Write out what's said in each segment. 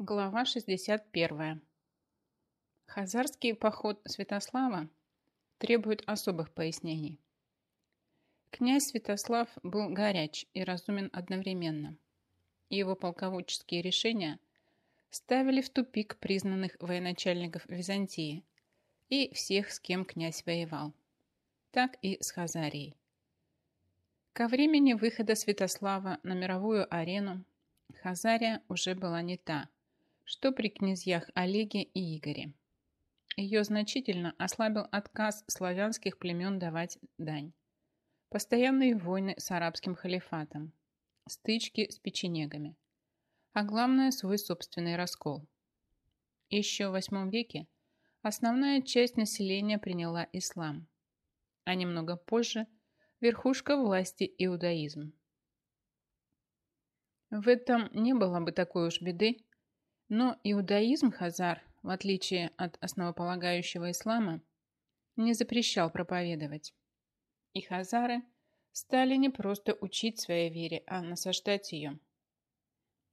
Глава 61. Хазарский поход Святослава требует особых пояснений. Князь Святослав был горяч и разумен одновременно. Его полководческие решения ставили в тупик признанных военачальников Византии и всех, с кем князь воевал. Так и с Хазарией. Ко времени выхода Святослава на мировую арену Хазария уже была не та – что при князьях Олеге и Игоре. Ее значительно ослабил отказ славянских племен давать дань. Постоянные войны с арабским халифатом, стычки с печенегами, а главное свой собственный раскол. Еще в VIII веке основная часть населения приняла ислам, а немного позже верхушка власти иудаизм. В этом не было бы такой уж беды, но иудаизм Хазар, в отличие от основополагающего ислама, не запрещал проповедовать. И хазары стали не просто учить своей вере, а насаждать ее.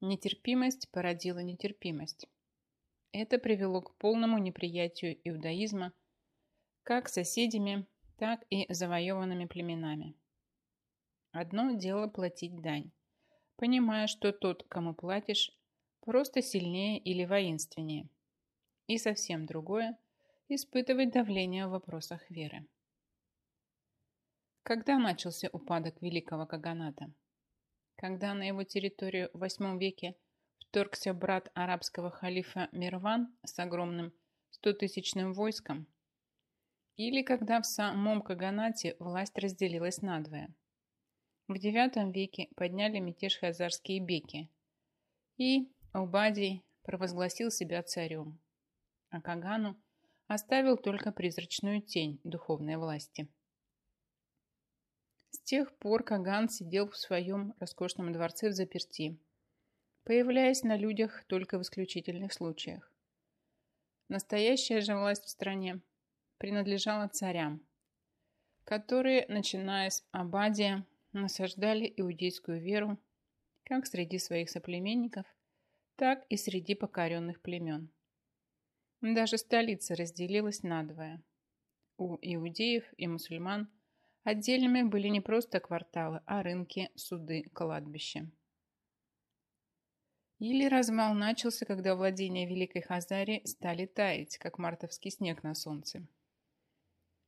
Нетерпимость породила нетерпимость. Это привело к полному неприятию иудаизма как соседями, так и завоеванными племенами. Одно дело платить дань, понимая, что тот, кому платишь, просто сильнее или воинственнее. И совсем другое – испытывать давление в вопросах веры. Когда начался упадок Великого Каганата? Когда на его территорию в VIII веке вторгся брат арабского халифа Мирван с огромным стотысячным войском? Или когда в самом Каганате власть разделилась надвое? В IX веке подняли мятеж хазарские беки, и Убадий провозгласил себя царем, а Кагану оставил только призрачную тень духовной власти. С тех пор Каган сидел в своем роскошном дворце в заперти, появляясь на людях только в исключительных случаях. Настоящая же власть в стране принадлежала царям, которые, начиная с Абадия, насаждали иудейскую веру как среди своих соплеменников, так и среди покоренных племен. Даже столица разделилась надвое. У иудеев и мусульман отдельными были не просто кварталы, а рынки, суды, кладбища. Или размал начался, когда владения Великой Хазарии стали таять, как мартовский снег на солнце.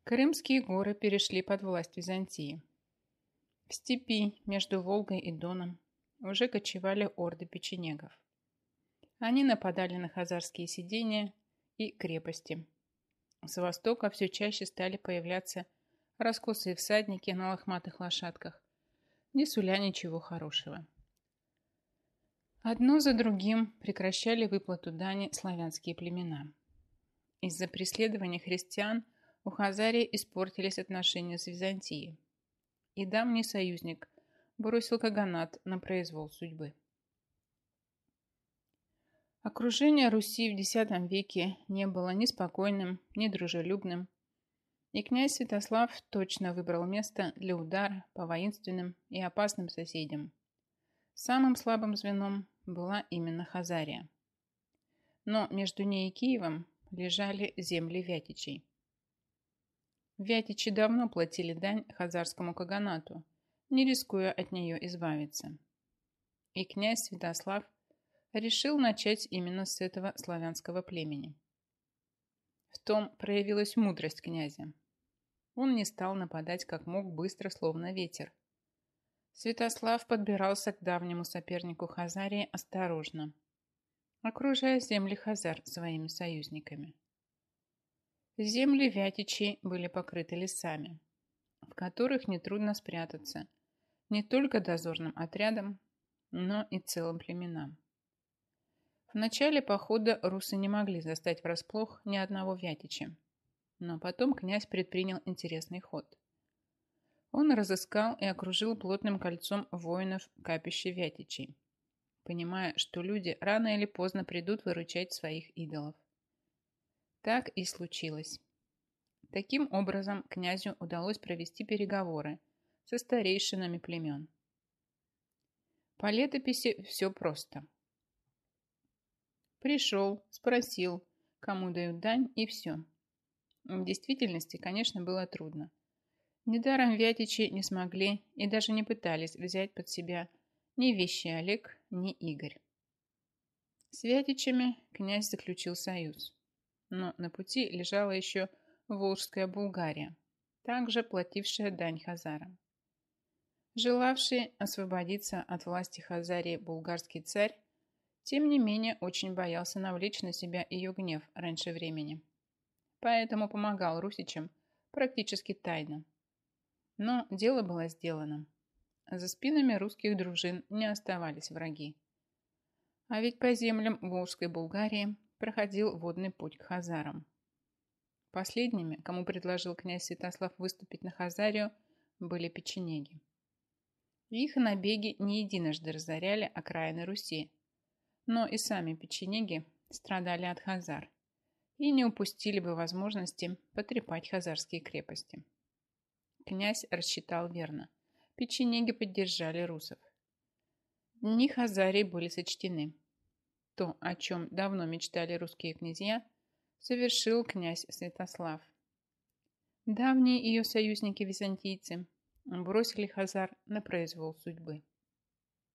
Крымские горы перешли под власть Византии. В степи между Волгой и Доном уже кочевали орды печенегов. Они нападали на хазарские сидения и крепости. С востока все чаще стали появляться раскосые всадники на лохматых лошадках, не суля ничего хорошего. Одно за другим прекращали выплату дани славянские племена. Из-за преследования христиан у Хазарии испортились отношения с Византией, и давний союзник бросил Каганат на произвол судьбы. Окружение Руси в X веке не было ни спокойным, ни дружелюбным, и князь Святослав точно выбрал место для удара по воинственным и опасным соседям. Самым слабым звеном была именно Хазария. Но между ней и Киевом лежали земли Вятичей. Вятичи давно платили дань хазарскому каганату, не рискуя от нее избавиться. И князь Святослав решил начать именно с этого славянского племени. В том проявилась мудрость князя. Он не стал нападать как мог быстро, словно ветер. Святослав подбирался к давнему сопернику Хазарии осторожно, окружая земли Хазар своими союзниками. Земли Вятичей были покрыты лесами, в которых нетрудно спрятаться не только дозорным отрядам, но и целым племенам. В начале похода русы не могли застать врасплох ни одного Вятича. Но потом князь предпринял интересный ход. Он разыскал и окружил плотным кольцом воинов капище Вятичей, понимая, что люди рано или поздно придут выручать своих идолов. Так и случилось. Таким образом, князю удалось провести переговоры со старейшинами племен. По летописи все просто – Пришел, спросил, кому дают дань, и все. В действительности, конечно, было трудно. Недаром Вятичи не смогли и даже не пытались взять под себя ни вещи Олег, ни Игорь. С Вятичами князь заключил союз. Но на пути лежала еще Волжская Булгария, также платившая дань хазарам. Желавший освободиться от власти Хазарии булгарский царь, тем не менее очень боялся навлечь на себя ее гнев раньше времени. Поэтому помогал русичам практически тайно. Но дело было сделано. За спинами русских дружин не оставались враги. А ведь по землям Волжской Булгарии проходил водный путь к хазарам. Последними, кому предложил князь Святослав выступить на Хазарию, были печенеги. Их набеги не единожды разоряли окраины Руси, но и сами печенеги страдали от хазар и не упустили бы возможности потрепать хазарские крепости. Князь рассчитал верно. Печенеги поддержали русов. Дни Хазарии были сочтены. То, о чем давно мечтали русские князья, совершил князь Святослав. Давние ее союзники-византийцы бросили Хазар на произвол судьбы.